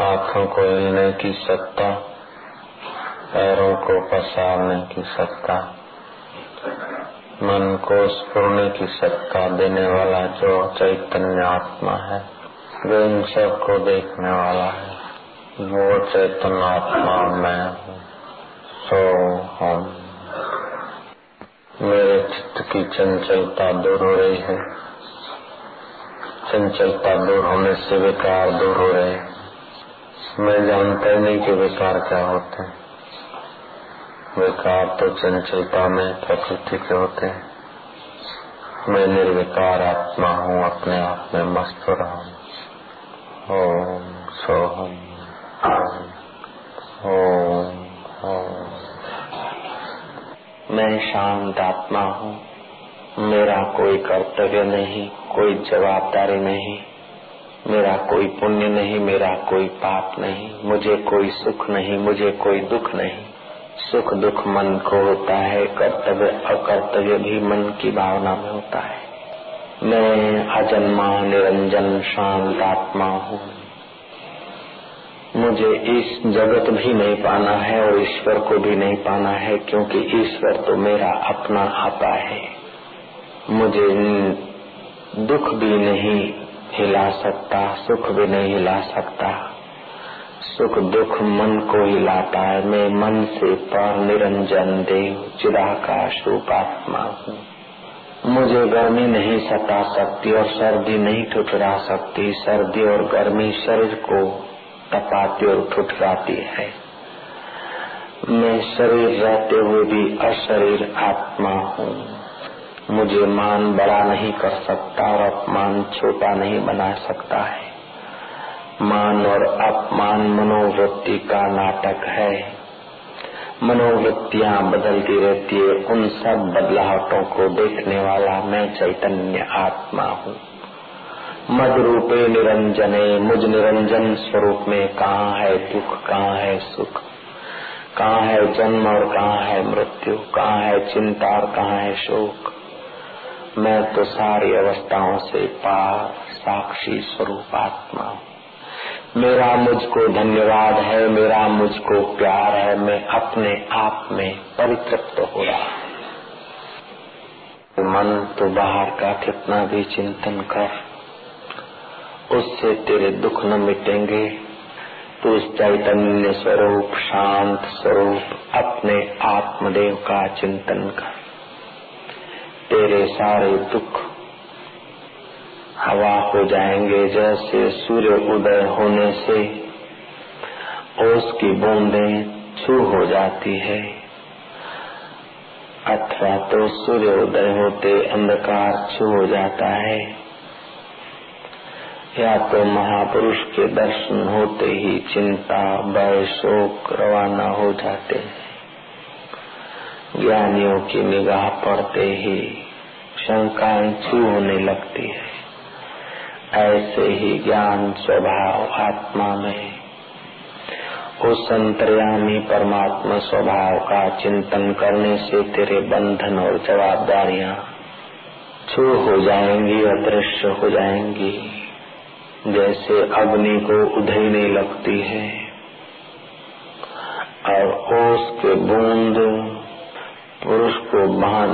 आँखों को हिलने की सत्ता, पैरों को पसारने की सत्ता, मन को स्फुरने की सत्ता देने वाला जो चैतन्य आत्मा है वो इन सबको देखने वाला है, वो चैतन्य आत्मा मैं हूँ, सो हम मेरे चित्त की चंचलता दूर हो रही है। चंचलता दूर होने से विकार दूर हो रहे मैं जानता ही नहीं कि विकार क्या होते हैं। विकार तो चंचलता में प्रकृति के होते हैं। मैं निर्विकार आत्मा हूँ, अपने आप में मस्त रहा ओम, सोहम, ओम ओम। मैं शांत आत्मा हूँ। मेरा कोई कर्तव्य नहीं, कोई जवाबदारी नहीं। मेरा कोई पुण्य नहीं, मेरा कोई पाप नहीं, मुझे कोई सुख नहीं, मुझे कोई दुख नहीं। सुख दुख मन को होता है, कर्तव्य अकर्तव्य भी मन की भावना में होता है। मैं अजन्मा, निरंजन, शांत आत्मा हूँ। मुझे इस जगत भी नहीं पाना है और ईश्वर को भी नहीं पाना है, क्योंकि ईश्वर तो मेरा अपना आपा है। मुझे दुख भी नहीं हिला सकता, सुख भी नहीं हिला सकता। सुख दुख मन को हिलाता है, मैं मन से पर निरंजन देव, चिदाकाश रूपात्मा हूँ। मुझे गर्मी नहीं सता सकती और सर्दी नहीं ठुठरा सकती, सर्दी और गर्मी शरीर को तपाती और ठुठराती है। मैं शरीर रहते हुए भी अशरीर आत्मा हूँ। मुझे मान बड़ा नहीं कर सकता और अपमान छोटा नहीं बना सकता है। मान और अपमान मनोवृत्ति का नाटक है। मनोवृत्तियाँ बदलती रहती है, उन सब बदलावटों को देखने वाला मैं चैतन्य आत्मा हूँ। मद रूपे निरंजने, मुझ निरंजन स्वरूप में कहाँ है दुख, कहाँ है सुख? कहाँ है जन्म और कहाँ है मृत्यु? कहाँ है चिंता और कहाँ है शोक? मैं तो सारी अवस्थाओं से पार साक्षी स्वरूप आत्मा मेरा मुझको धन्यवाद है, मेरा मुझको प्यार है, मैं अपने आप में परितृप्त हो रहा मन तो बाहर का कितना भी चिंतन कर, उससे तेरे दुख न मिटेंगे। तो उस चैतन्य स्वरूप, शांत स्वरूप, अपने आत्मदेव का चिंतन कर। तेरे सारे दुख हवा हो जाएँगे जैसे सूर्य उदय होने से। ओस की बूंदें छू हो जाती है। अथवा तो सूर्य उदय होते अंधकार छू हो जाता है। या तो महापुरुष के दर्शन होते ही चिंता, भय, शोक, रवाना हो जाते हैं। ज्ञानियों की निगाह पड़ते ही शंकाएँ छू होने लगती है। ऐसे ही ज्ञान स्वभाव आत्मा में, उस अंतर्यामी परमात्मा स्वभाव का चिंतन करने से तेरे बंधन और जवाबदारियाँ छू हो जाएँगी, अदृश्य हो जाएँगी। जैसे अग्नि को उधेने लगती है, और ओस के बूंद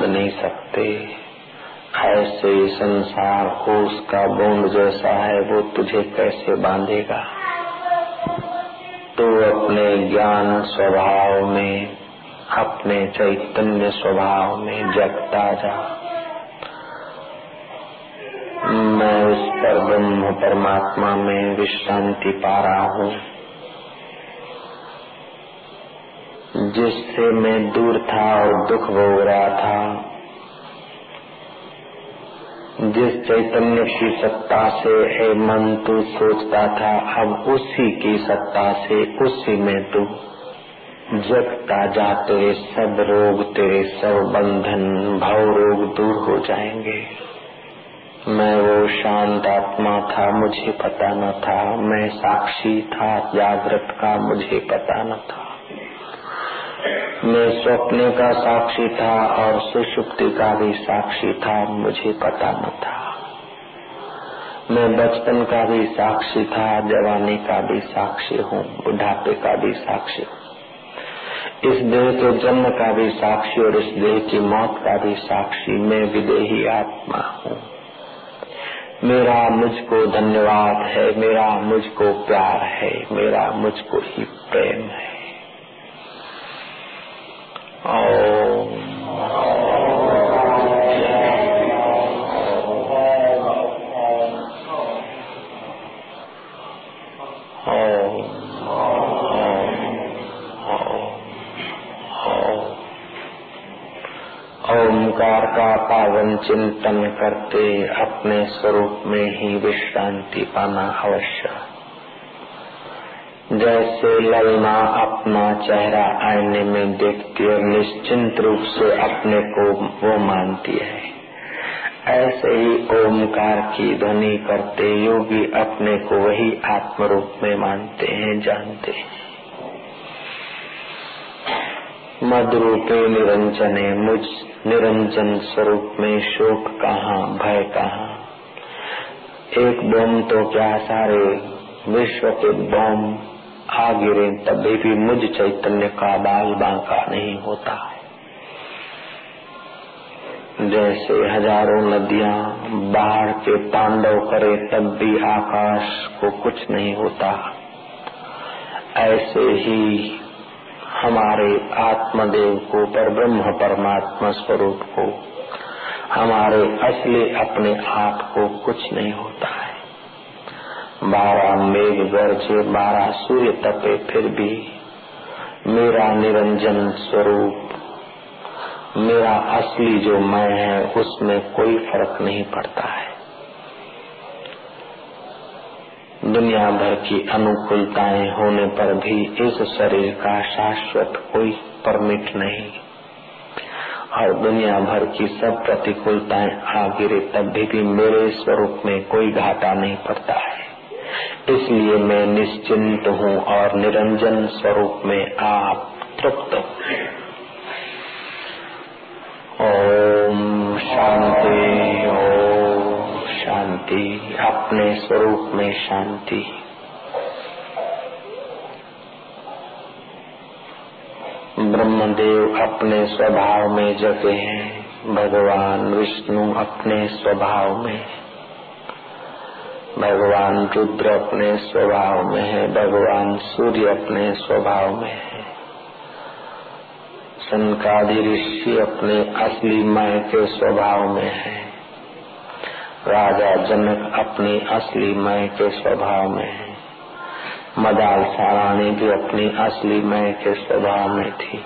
नहीं सकते। ऐसे संसार को उसका बूंद जैसा है, वो तुझे कैसे बांधेगा? तो अपने ज्ञान स्वभाव में, अपने चैतन्य स्वभाव में जगता जा। मैं उस पर ब्रह्म परमात्मा में विश्रांति पा रहा हूँ। जिससे मैं दूर था और दुख भोग रहा था। जिस चैतन्य की सत्ता से है मन, तू सोचता था, अब उसी की सत्ता से उसी में तू। जगता जा तेरे सब रोग, तेरे सब बंधन, भाव रोग दूर हो जाएँगे। मैं वो शांत आत्मा था, मुझे पता न था। मैं साक्षी था, जागृत का मुझे पता न था। मैं स्वप्न का साक्षी था और सुषुप्ति का भी साक्षी था, मुझे पता न था। मैं बचपन का भी साक्षी था, जवानी का भी साक्षी हूँ, बुढ़ापे का भी साक्षी हूँ। इस देह के जन्म का भी साक्षी और इस देह की मौत का भी साक्षी मैं विदेही आत्मा हूँ। मेरा मुझको धन्यवाद है, मेरा मुझको प्यार है, मेरा मुझको ही प्रेम है। ओंकार का पावन चिंतन करते अपने स्वरूप में ही विश्रांति पाना अवश्य जैसे ललना अपना चेहरा आईने में देखती और निश्चिंत रूप से अपने को वो मानती है। ऐसे ही ओमकार की ध्वनि करते योगी अपने को वही आत्म रूप में मानते हैं, जानते हैं। मधुरूपे निरंजने, मुझ निरंजन स्वरूप में शोक कहाँ, भय कहाँ? एक बम तो क्या सारे विश्व के बम आ गिरे तभी भी मुझ चैतन्य का बाल बांका नहीं होता। है जैसे हज़ारों नदियाँ बाढ़ के पांडव करे, तब भी आकाश को कुछ नहीं होता। ऐसे ही हमारे आत्मदेव को, पर ब्रह्म परमात्मा स्वरूप को, हमारे असली अपने आप को कुछ नहीं होता है। बारह मेघ गरजे बारह सूर्य तपे फिर भी मेरा निरंजन स्वरूप मेरा असली जो मैं है उसमें कोई फ़र्क नहीं पड़ता है। दुनिया भर की अनुकूलताएँ होने पर भी इस शरीर का शाश्वत कोई परमिट नहीं। और दुनिया भर की सब प्रतिकूलताएँ आ गिरे तब भी, भी मेरे स्वरूप में कोई घाटा नहीं पड़ता है। इसलिए मैं निश्चिंत हूँ और निरंजन स्वरूप में आप तृप्त ओम शांति ओम शांति, अपने स्वरूप में शांति। ब्रह्मदेव अपने स्वभाव में जगे हैं, भगवान विष्णु अपने स्वभाव में। भगवान रुद्र अपने स्वभाव में है, भगवान सूर्य अपने स्वभाव में है। सनकादि ऋषि अपने असली मय के स्वभाव में है। राजा जनक अपनी असली मय के स्वभाव में है। मदाल सारानी भी अपनी असली मय के स्वभाव में थी।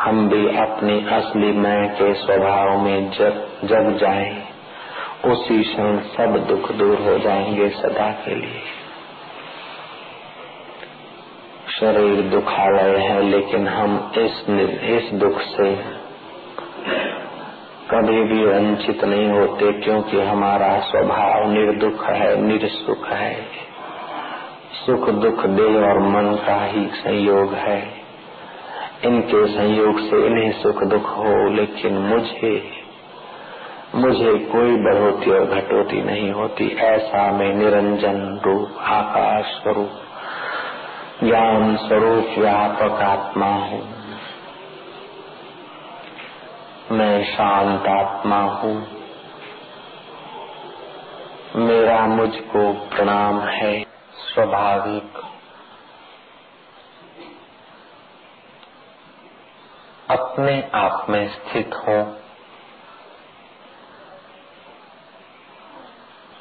हम भी अपनी असली मय के स्वभाव में जग जग जाए। उसी क्षण सब दुख दूर हो जाएँगे सदा के लिए। शरीर दुखालय है, लेकिन हम इस इस दुख से कभी भी वंचित नहीं होते, क्योंकि हमारा स्वभाव निर्दुख है, निरसुख है। सुख दुख दिल और मन का ही संयोग है। इनके संयोग से इन्हें सुख दुख हो, लेकिन मुझे मुझे कोई बढ़ोती और घटोती नहीं होती। ऐसा मैं निरंजन रूप, आकाश स्वरूप, ज्ञान स्वरूप, व्यापक आत्मा हूँ। मैं शांत आत्मा हूँ। मेरा मुझको प्रणाम है, स्वाभाविक। अपने आप में स्थित हो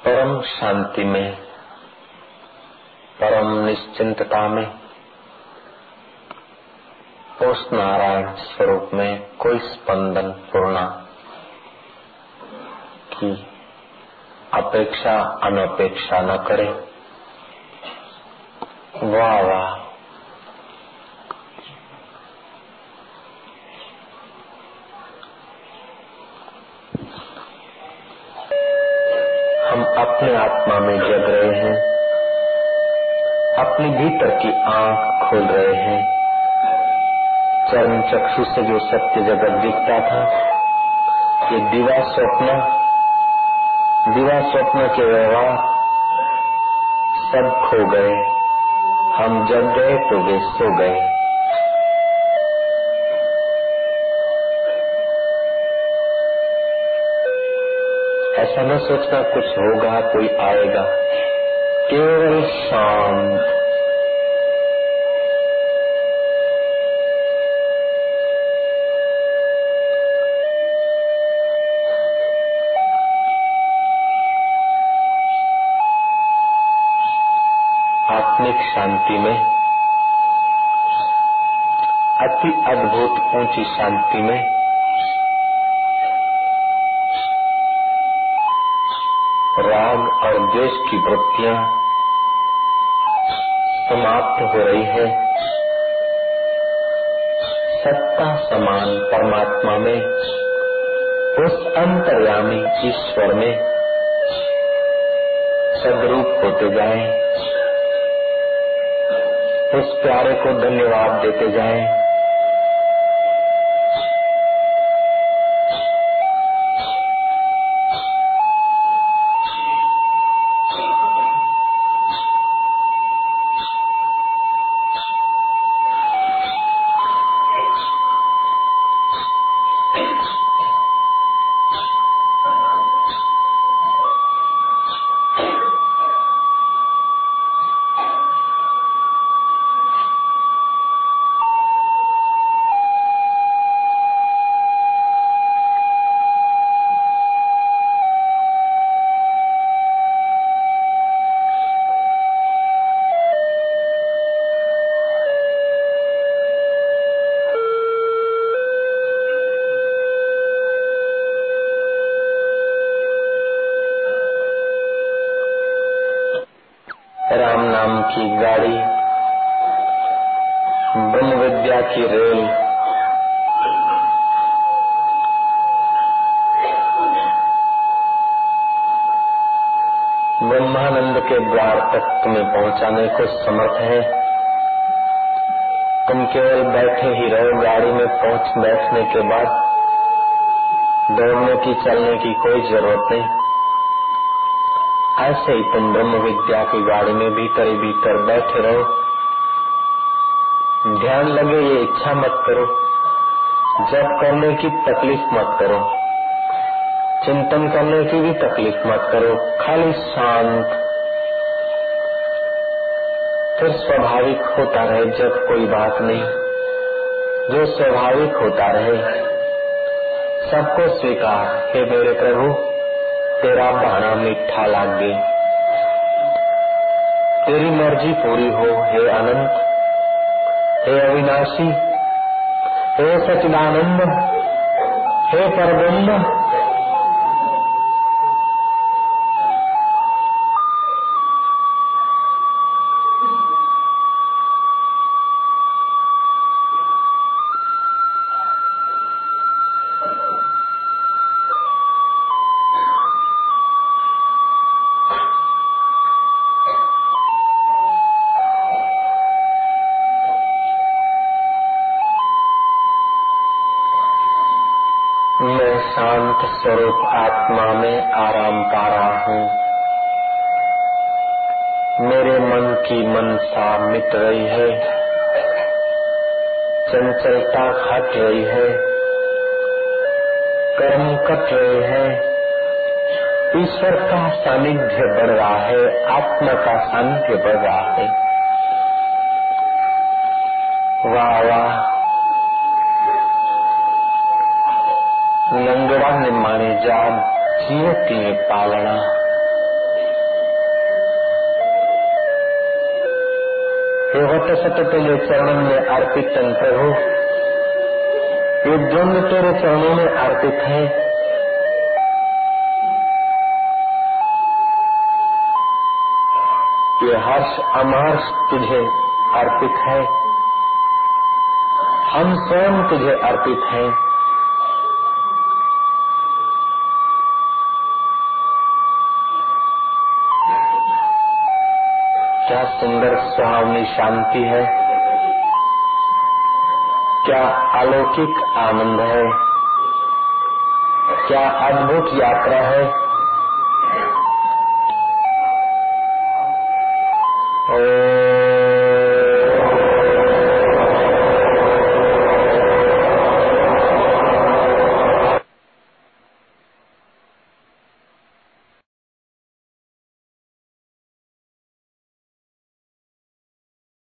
परम शांति में, परम निश्चिंतता में उस नारायण स्वरूप में कोई स्पंदन पूर्णा की अपेक्षा अनपेक्षा न करे। वाह वाह हम अपने आत्मा में जग रहे हैं, अपने भीतर की आँख खोल रहे हैं। चरण चक्षु से जो सत्य जगत दिखता था, ये दिवा स्वप्न दिवा स्वप्न के व्यवहार सब खो गए। हम जग गए तो वे सो गए। ऐसा न सोचना कुछ होगा, कोई आएगा। केवल शांत। आत्मिक शांति में, अति अद्भुत ऊँची शांति में द्वेष की वृत्तियाँ समाप्त हो रही है। सत्ता समान परमात्मा में, उस अंतर्यामी ईश्वर में सदरूप होते जाएँ। उस प्यारे को धन्यवाद देते जाएँ। राम नाम की गाड़ी ब्रह्म विद्या की रेल। ब्रह्मानंद के द्वार तक तुम्हें पहुँचाने को समर्थ है। तुम केवल बैठे ही रहो, गाड़ी में पहुँच बैठने के बाद, दौड़ने की, चलने की कोई ज़रूरत नहीं। ऐसे ही तुम ब्रह्म विद्या की गाड़ी में भीतर ही भीतर बैठे रहो। ध्यान लगे, ये इच्छा मत करो। जब करने की तकलीफ़ मत करो। चिंतन करने की भी तकलीफ़ मत करो। खाली शांत। फिर स्वाभाविक होता रहे, जब कोई बात नहीं। जो स्वाभाविक होता रहे, सबको स्वीकार। हे मेरे प्रभु तेरा भाणा मीठा लागे। तेरी मर्ज़ी पूरी हो, हे अनंत। हे अविनाशी। हे सचिदानंद। हे परब्रह्म। मिट रही है। चंचलता हट रही है। कर्म कट रहे हैं। ईश्वर का सानिध्य बढ़ रहा है। आत्मा का सानिध्य बढ़ रहा है। वाह वाह। लंगड़ा ने माने जान, जीवती ने पालना। वट सत तेरे चरणों में अर्पित तन प्रभु। ये द्वंद तेरे चरणों में अर्पित है। ये हर्ष अमर्ष तुझे अर्पित है। हम स्वयं तुझे अर्पित हैं। सुंदर सुहावनी शांति है। क्या अलौकिक आनंद है? क्या अद्भुत यात्रा है? ओ